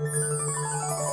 Música